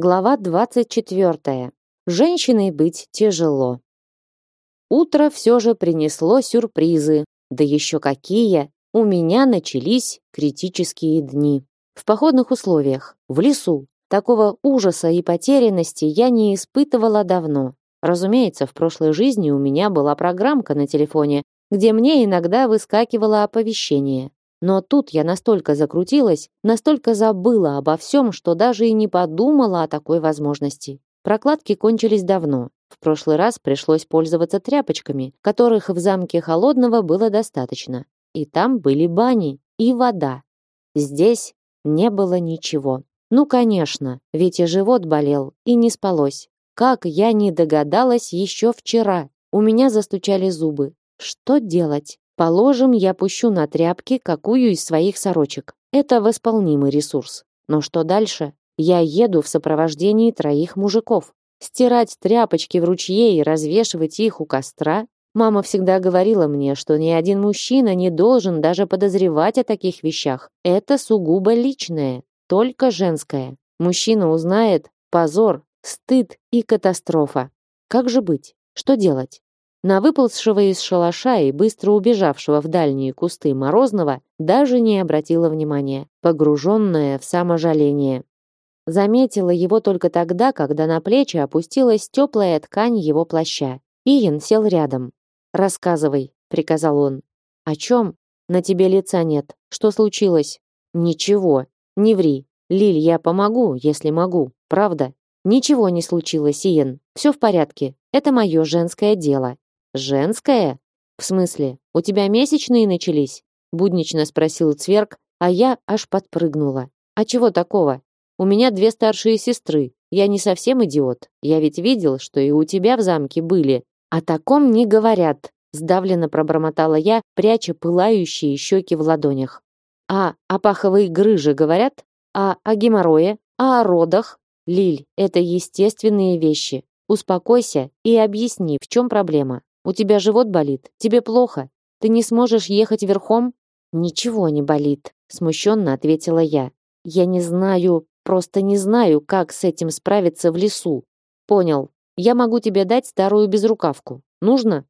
Глава 24. Женщиной быть тяжело. Утро все же принесло сюрпризы. Да еще какие! У меня начались критические дни. В походных условиях, в лесу. Такого ужаса и потерянности я не испытывала давно. Разумеется, в прошлой жизни у меня была программка на телефоне, где мне иногда выскакивало оповещение. Но тут я настолько закрутилась, настолько забыла обо всем, что даже и не подумала о такой возможности. Прокладки кончились давно. В прошлый раз пришлось пользоваться тряпочками, которых в замке Холодного было достаточно. И там были бани и вода. Здесь не было ничего. Ну, конечно, ведь и живот болел, и не спалось. Как я не догадалась еще вчера. У меня застучали зубы. Что делать? Положим, я пущу на тряпки какую из своих сорочек. Это восполнимый ресурс. Но что дальше? Я еду в сопровождении троих мужиков. Стирать тряпочки в ручье и развешивать их у костра? Мама всегда говорила мне, что ни один мужчина не должен даже подозревать о таких вещах. Это сугубо личное, только женское. Мужчина узнает – позор, стыд и катастрофа. Как же быть? Что делать? На выползшего из шалаша и быстро убежавшего в дальние кусты Морозного даже не обратила внимания, погруженная в саможаление. Заметила его только тогда, когда на плечи опустилась теплая ткань его плаща. Иен сел рядом. «Рассказывай», — приказал он. «О чем? На тебе лица нет. Что случилось?» «Ничего. Не ври. Лиль, я помогу, если могу. Правда?» «Ничего не случилось, Иен. Все в порядке. Это мое женское дело. Женское? В смысле, у тебя месячные начались? Буднично спросил Цверк, а я аж подпрыгнула. А чего такого? У меня две старшие сестры. Я не совсем идиот. Я ведь видел, что и у тебя в замке были. О таком не говорят, сдавленно пробормотала я, пряча пылающие щеки в ладонях. А о паховой грыже говорят? А о геморрое? А о родах? Лиль, это естественные вещи. Успокойся и объясни, в чем проблема. У тебя живот болит? Тебе плохо? Ты не сможешь ехать верхом? Ничего не болит, смущенно ответила я. Я не знаю, просто не знаю, как с этим справиться в лесу. Понял. Я могу тебе дать старую безрукавку. Нужно?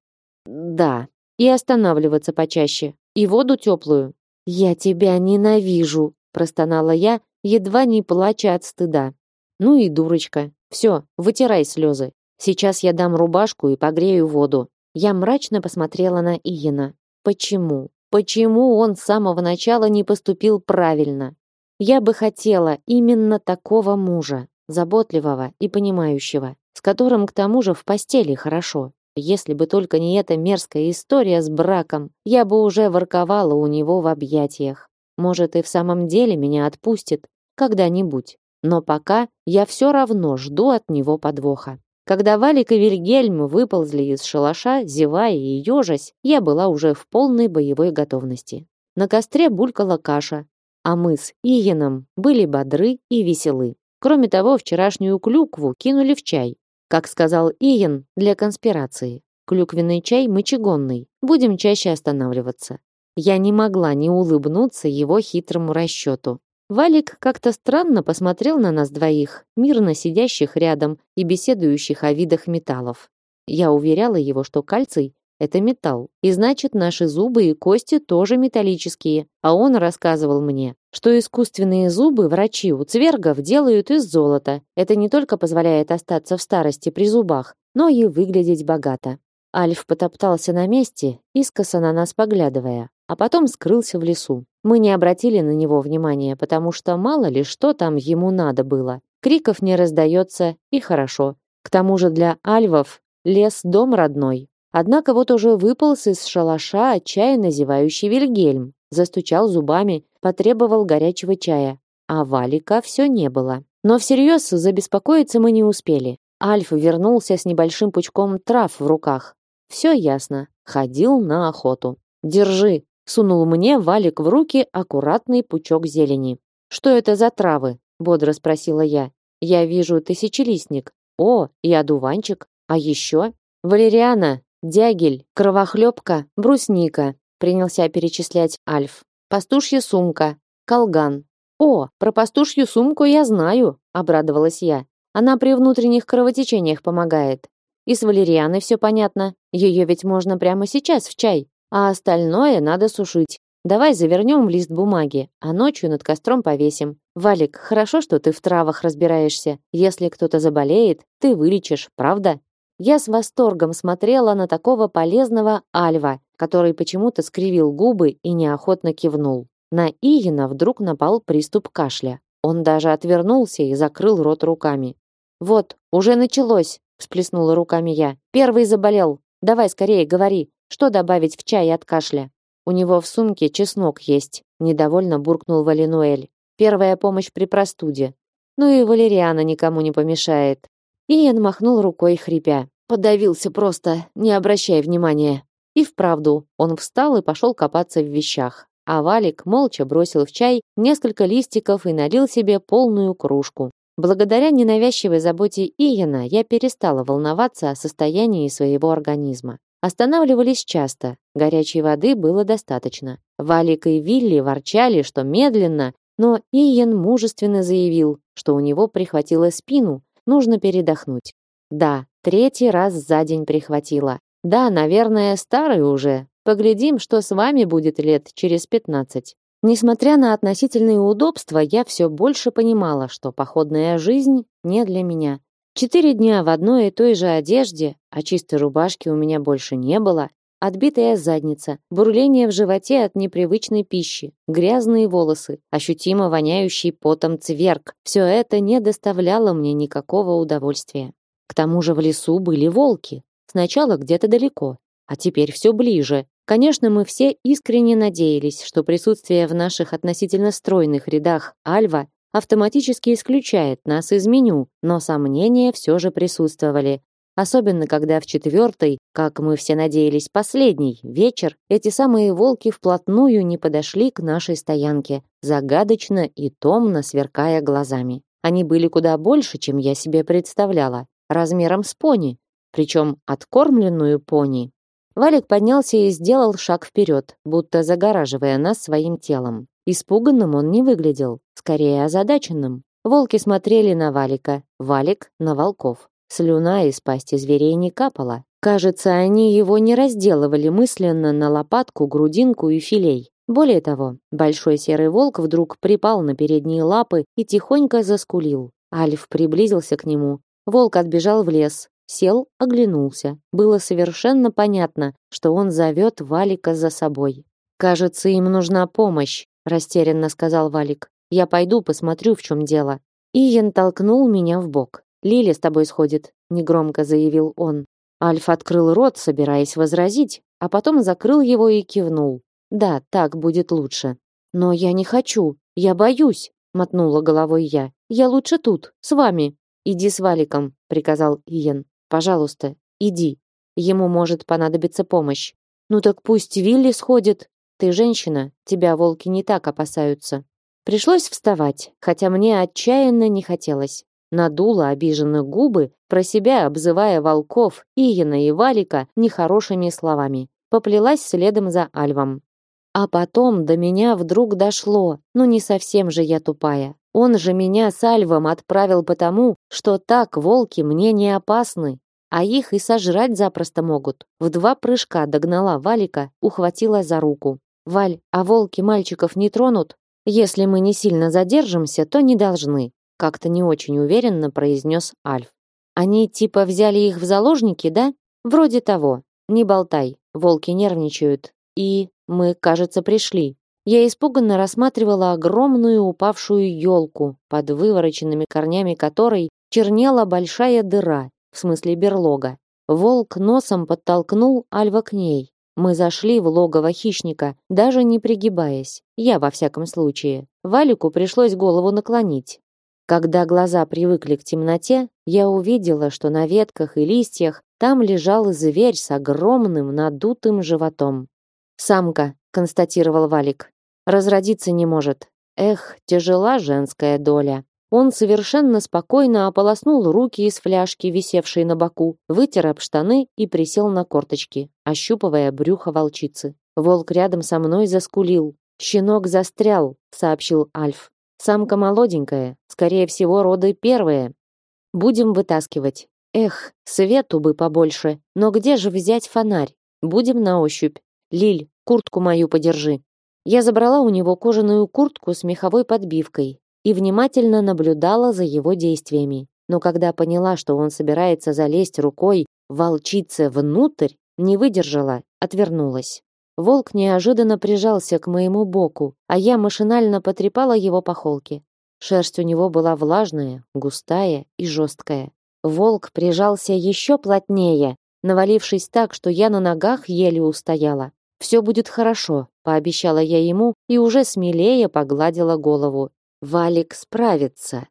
Да. И останавливаться почаще. И воду теплую. Я тебя ненавижу, простонала я, едва не плача от стыда. Ну и дурочка. Все, вытирай слезы. Сейчас я дам рубашку и погрею воду. Я мрачно посмотрела на Иена. Почему? Почему он с самого начала не поступил правильно? Я бы хотела именно такого мужа, заботливого и понимающего, с которым к тому же в постели хорошо. Если бы только не эта мерзкая история с браком, я бы уже ворковала у него в объятиях. Может, и в самом деле меня отпустит когда-нибудь. Но пока я все равно жду от него подвоха. Когда Валик и Вильгельм выползли из шалаша, зевая и ежась, я была уже в полной боевой готовности. На костре булькала каша, а мы с Иеном были бодры и веселы. Кроме того, вчерашнюю клюкву кинули в чай. Как сказал Иен, для конспирации. Клюквенный чай мочегонный. Будем чаще останавливаться. Я не могла не улыбнуться его хитрому расчету. Валик как-то странно посмотрел на нас двоих, мирно сидящих рядом и беседующих о видах металлов. Я уверяла его, что кальций — это металл, и значит, наши зубы и кости тоже металлические. А он рассказывал мне, что искусственные зубы врачи у цвергов делают из золота. Это не только позволяет остаться в старости при зубах, но и выглядеть богато. Альф потоптался на месте, искоса на нас поглядывая, а потом скрылся в лесу. Мы не обратили на него внимания, потому что мало ли что там ему надо было. Криков не раздается, и хорошо. К тому же для альвов лес дом родной. Однако вот уже выполз из шалаша отчаянно зевающий Вильгельм, застучал зубами, потребовал горячего чая, а Валика все не было. Но всерьез забеспокоиться мы не успели. Альф вернулся с небольшим пучком трав в руках. Все ясно. Ходил на охоту. Держи, сунул мне Валик в руки аккуратный пучок зелени. Что это за травы? бодро спросила я. Я вижу тысячелистник. О, и одуванчик. А еще валериана, дягель, кровохлебка, брусника. Принялся перечислять Альф. Пастушья сумка, колган. О, про пастушью сумку я знаю, обрадовалась я. Она при внутренних кровотечениях помогает. И с валерианой все понятно. Ее ведь можно прямо сейчас в чай, а остальное надо сушить. Давай завернем в лист бумаги, а ночью над костром повесим. Валик, хорошо, что ты в травах разбираешься. Если кто-то заболеет, ты вылечишь, правда? Я с восторгом смотрела на такого полезного альва, который почему-то скривил губы и неохотно кивнул. На Иена вдруг напал приступ кашля. Он даже отвернулся и закрыл рот руками. «Вот, уже началось!» – всплеснула руками я. «Первый заболел! Давай скорее говори, что добавить в чай от кашля?» У него в сумке чеснок есть, недовольно буркнул Валинуэль. Первая помощь при простуде. Ну и валериана никому не помешает. Иэн махнул рукой, хрипя. Подавился просто, не обращай внимания. И вправду, он встал и пошел копаться в вещах. А Валик молча бросил в чай несколько листиков и налил себе полную кружку. Благодаря ненавязчивой заботе Иена я перестала волноваться о состоянии своего организма. Останавливались часто, горячей воды было достаточно. Валик и Вилли ворчали, что медленно, но Иен мужественно заявил, что у него прихватило спину, нужно передохнуть. Да, третий раз за день прихватило. Да, наверное, старый уже. Поглядим, что с вами будет лет через пятнадцать. Несмотря на относительные удобства, я все больше понимала, что походная жизнь не для меня. Четыре дня в одной и той же одежде, а чистой рубашки у меня больше не было, отбитая задница, бурление в животе от непривычной пищи, грязные волосы, ощутимо воняющий потом цверк. Все это не доставляло мне никакого удовольствия. К тому же в лесу были волки. Сначала где-то далеко, а теперь все ближе. Конечно, мы все искренне надеялись, что присутствие в наших относительно стройных рядах Альва автоматически исключает нас из меню, но сомнения все же присутствовали. Особенно когда в четвертый, как мы все надеялись, последний вечер, эти самые волки вплотную не подошли к нашей стоянке, загадочно и томно сверкая глазами. Они были куда больше, чем я себе представляла, размером с пони, причем откормленную пони. Валик поднялся и сделал шаг вперед, будто загораживая нас своим телом. Испуганным он не выглядел, скорее озадаченным. Волки смотрели на Валика, Валик на волков. Слюна из пасти зверей не капала. Кажется, они его не разделывали мысленно на лопатку, грудинку и филей. Более того, большой серый волк вдруг припал на передние лапы и тихонько заскулил. Альф приблизился к нему. Волк отбежал в лес, сел, оглянулся. Было совершенно понятно, что он зовет Валика за собой. Кажется, им нужна помощь, растерянно сказал Валик. Я пойду посмотрю, в чем дело. Иен толкнул меня в бок. Лили с тобой сходит, негромко заявил он. Альф открыл рот, собираясь возразить, а потом закрыл его и кивнул. Да, так будет лучше. Но я не хочу, я боюсь, мотнула головой я. Я лучше тут, с вами. Иди с Валиком, приказал Иен. Пожалуйста, иди. Ему может понадобиться помощь. Ну так пусть Вилли сходит, ты женщина, тебя волки не так опасаются. Пришлось вставать, хотя мне отчаянно не хотелось. Надула обиженные губы, про себя обзывая волков, Иена и Валика нехорошими словами. Поплелась следом за Альвом. А потом до меня вдруг дошло, ну не совсем же я тупая. Он же меня с Альвом отправил потому, что так волки мне не опасны, а их и сожрать запросто могут. В два прыжка догнала Валика, ухватила за руку. Валь, а волки мальчиков не тронут? Если мы не сильно задержимся, то не должны, как-то не очень уверенно произнес Альф. Они типа взяли их в заложники, да? Вроде того. Не болтай, волки нервничают. И мы, кажется, пришли. Я испуганно рассматривала огромную упавшую елку, под вывороченными корнями которой чернела большая дыра, в смысле берлога. Волк носом подтолкнул Альва к ней, мы зашли в логово хищника, даже не пригибаясь. Я во всяком случае. Валику пришлось голову наклонить. Когда глаза привыкли к темноте, я увидела, что на ветках и листьях там лежал зверь с огромным надутым животом. «Самка», — констатировал Валик. «Разродиться не может. Эх, тяжела женская доля». Он совершенно спокойно ополоснул руки из фляжки, висевшей на боку, вытер об штаны и присел на корточки, ощупывая брюхо волчицы. Волк рядом со мной заскулил. «Щенок застрял», — сообщил Альф. «Самка молоденькая, скорее всего, роды первые». Будем вытаскивать. Эх, свету бы побольше. Но где же взять фонарь? Будем на ощупь. Лиль, куртку мою подержи. Я забрала у него кожаную куртку с меховой подбивкой и внимательно наблюдала за его действиями. Но когда поняла, что он собирается залезть рукой волчице внутрь, не выдержала, отвернулась. Волк неожиданно прижался к моему боку, а я машинально потрепала его по холке. Шерсть у него была влажная, густая и жесткая. Волк прижался еще плотнее, навалившись так, что я на ногах еле устояла. Все будет хорошо, пообещала я ему и уже смелее погладила голову. Валик справится.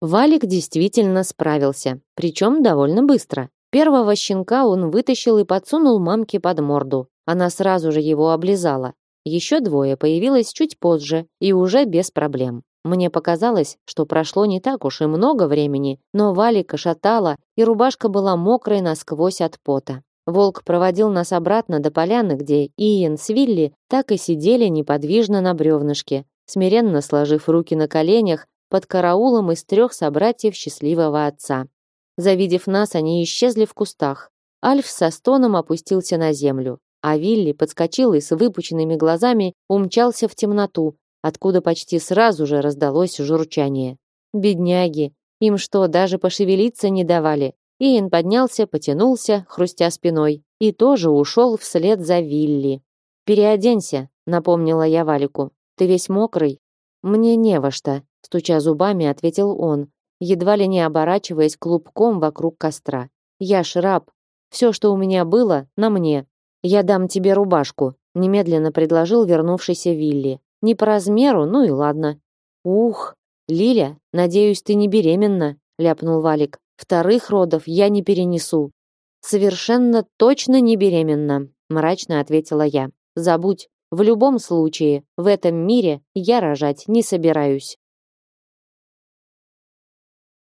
Валик действительно справился, причем довольно быстро. Первого щенка он вытащил и подсунул мамке под морду. Она сразу же его облизала. Еще двое появилось чуть позже и уже без проблем. Мне показалось, что прошло не так уж и много времени, но Валика шатала, и рубашка была мокрой насквозь от пота. Волк проводил нас обратно до поляны, где Иен с Вилли так и сидели неподвижно на бревнышке, смиренно сложив руки на коленях под караулом из трех собратьев счастливого отца. Завидев нас, они исчезли в кустах. Альф со стоном опустился на землю, а Вилли подскочил и с выпученными глазами умчался в темноту, откуда почти сразу же раздалось журчание. Бедняги, им что, даже пошевелиться не давали? Иэн поднялся, потянулся, хрустя спиной, и тоже ушел вслед за Вилли. «Переоденься», — напомнила я Валику. «Ты весь мокрый». «Мне не во что», — стуча зубами, ответил он, едва ли не оборачиваясь клубком вокруг костра. «Я ж. Все, что у меня было, на мне. Я дам тебе рубашку», — немедленно предложил вернувшийся Вилли. Не по размеру, ну и ладно. Ух, Лиля, надеюсь, ты не беременна, ляпнул Валик. Вторых родов я не перенесу. Совершенно точно не беременна, мрачно ответила я. Забудь. В любом случае, в этом мире я рожать не собираюсь.